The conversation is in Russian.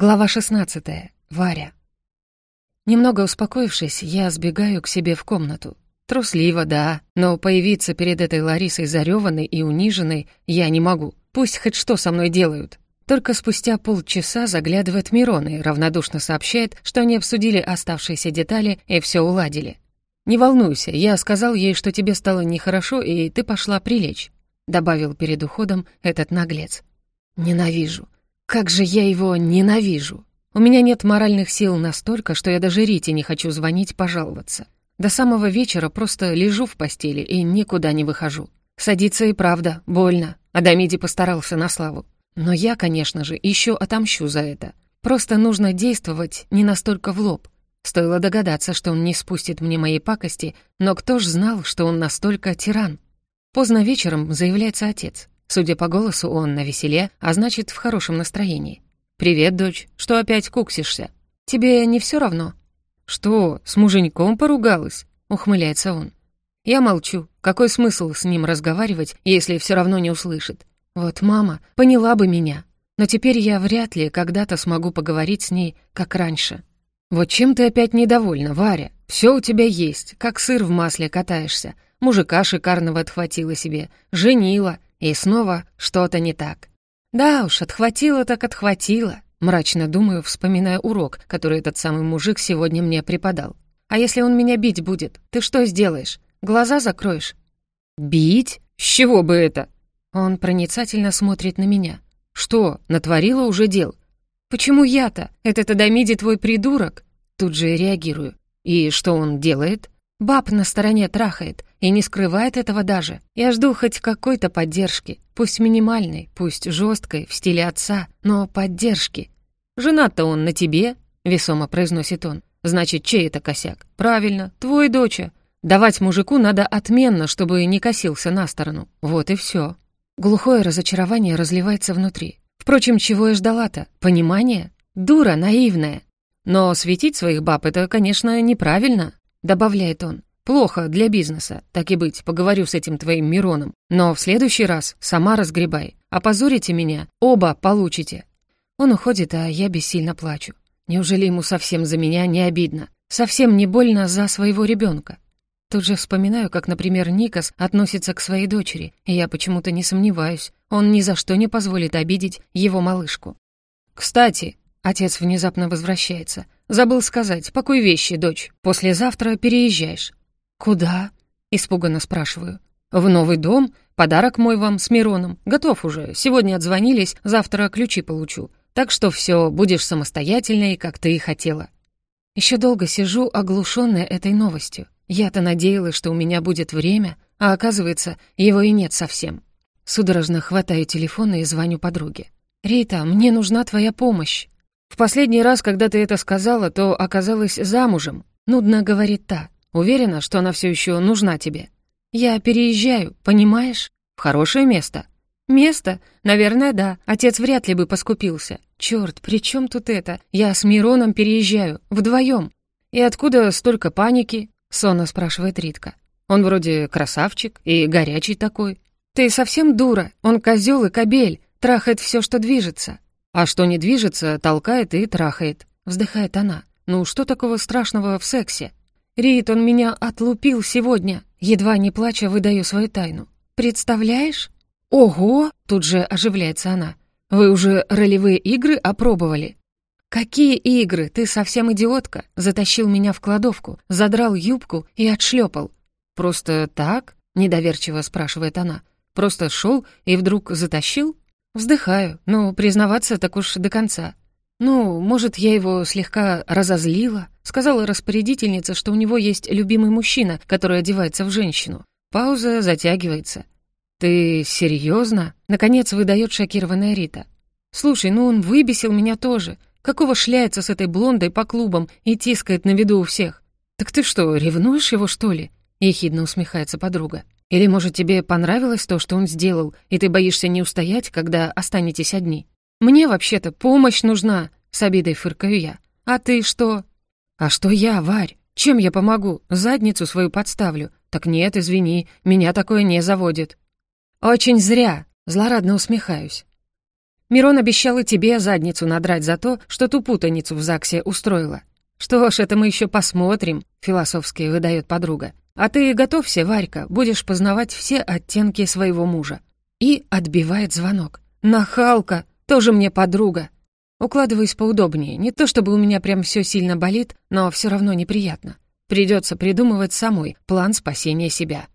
Глава 16. Варя. Немного успокоившись, я сбегаю к себе в комнату. Трусливо, да, но появиться перед этой Ларисой зарёванной и униженной я не могу. Пусть хоть что со мной делают. Только спустя полчаса заглядывает Мирон и равнодушно сообщает, что они обсудили оставшиеся детали и все уладили. «Не волнуйся, я сказал ей, что тебе стало нехорошо, и ты пошла прилечь», добавил перед уходом этот наглец. «Ненавижу. Как же я его ненавижу! У меня нет моральных сил настолько, что я даже Рите не хочу звонить пожаловаться. До самого вечера просто лежу в постели и никуда не выхожу. Садиться и правда, больно. Адамиди постарался на славу. Но я, конечно же, еще отомщу за это. Просто нужно действовать не настолько в лоб. Стоило догадаться, что он не спустит мне моей пакости, но кто ж знал, что он настолько тиран? Поздно вечером заявляется отец. Судя по голосу, он на веселе, а значит, в хорошем настроении. «Привет, дочь. Что опять куксишься? Тебе не все равно?» «Что, с муженьком поругалась?» — ухмыляется он. Я молчу. Какой смысл с ним разговаривать, если все равно не услышит? Вот мама поняла бы меня. Но теперь я вряд ли когда-то смогу поговорить с ней, как раньше. Вот чем ты опять недовольна, Варя? Все у тебя есть, как сыр в масле катаешься. Мужика шикарного отхватила себе, женила, и снова что-то не так. Да уж, отхватило так отхватило. Мрачно думаю, вспоминая урок, который этот самый мужик сегодня мне преподал. А если он меня бить будет, ты что сделаешь? Глаза закроешь? Бить? С чего бы это? Он проницательно смотрит на меня. Что, натворила уже дел? Почему я-то? Этот Адамиди твой придурок? Тут же реагирую. И что он делает? Баб на стороне трахает и не скрывает этого даже. Я жду хоть какой-то поддержки, пусть минимальной, пусть жесткой, в стиле отца, но поддержки. «Женат-то он на тебе», — весомо произносит он. «Значит, чей это косяк? Правильно, твой доча. Давать мужику надо отменно, чтобы не косился на сторону. Вот и все. Глухое разочарование разливается внутри. Впрочем, чего я ждала-то? Понимание? Дура наивная. Но светить своих баб — это, конечно, неправильно добавляет он. «Плохо для бизнеса. Так и быть, поговорю с этим твоим Мироном. Но в следующий раз сама разгребай. Опозорите меня, оба получите». Он уходит, а я бессильно плачу. Неужели ему совсем за меня не обидно? Совсем не больно за своего ребенка? Тут же вспоминаю, как, например, Никас относится к своей дочери, и я почему-то не сомневаюсь, он ни за что не позволит обидеть его малышку. «Кстати», — отец внезапно возвращается, — «Забыл сказать, пакуй вещи, дочь. Послезавтра переезжаешь». «Куда?» — испуганно спрашиваю. «В новый дом. Подарок мой вам с Мироном. Готов уже. Сегодня отзвонились, завтра ключи получу. Так что все, будешь самостоятельной, как ты и хотела». Еще долго сижу, оглушенная этой новостью. Я-то надеялась, что у меня будет время, а оказывается, его и нет совсем. Судорожно хватаю телефон и звоню подруге. «Рита, мне нужна твоя помощь». «В последний раз, когда ты это сказала, то оказалась замужем», — нудно говорит та. «Уверена, что она все еще нужна тебе». «Я переезжаю, понимаешь? В хорошее место». «Место? Наверное, да. Отец вряд ли бы поскупился. Черт, при чем тут это? Я с Мироном переезжаю. Вдвоем. «И откуда столько паники?» — сонно спрашивает Ритка. «Он вроде красавчик и горячий такой». «Ты совсем дура. Он козел и кобель. Трахает все, что движется. А что не движется, толкает и трахает. Вздыхает она. Ну что такого страшного в сексе? Рит, он меня отлупил сегодня. Едва не плача, выдаю свою тайну. Представляешь? Ого! Тут же оживляется она. Вы уже ролевые игры опробовали? «Какие игры? Ты совсем идиотка!» Затащил меня в кладовку, задрал юбку и отшлепал. «Просто так?» — недоверчиво спрашивает она. «Просто шел и вдруг затащил?» Вздыхаю, но признаваться так уж до конца. Ну, может, я его слегка разозлила? Сказала распорядительница, что у него есть любимый мужчина, который одевается в женщину. Пауза затягивается. «Ты серьезно? Наконец выдает шокированная Рита. «Слушай, ну он выбесил меня тоже. Какого шляется с этой блондой по клубам и тискает на виду у всех? Так ты что, ревнуешь его, что ли?» Ехидно усмехается подруга. Или, может, тебе понравилось то, что он сделал, и ты боишься не устоять, когда останетесь одни? Мне вообще-то помощь нужна, с обидой фыркаю я. А ты что? А что я, Варь? Чем я помогу? Задницу свою подставлю. Так нет, извини, меня такое не заводит. Очень зря, злорадно усмехаюсь. Мирон обещал и тебе задницу надрать за то, что ту путаницу в ЗАГСе устроила. Что ж, это мы еще посмотрим, философски выдает подруга. А ты готовься, Варька, будешь познавать все оттенки своего мужа. И отбивает звонок. Нахалка, тоже мне подруга. Укладываюсь поудобнее, не то чтобы у меня прям все сильно болит, но все равно неприятно. Придется придумывать самой план спасения себя.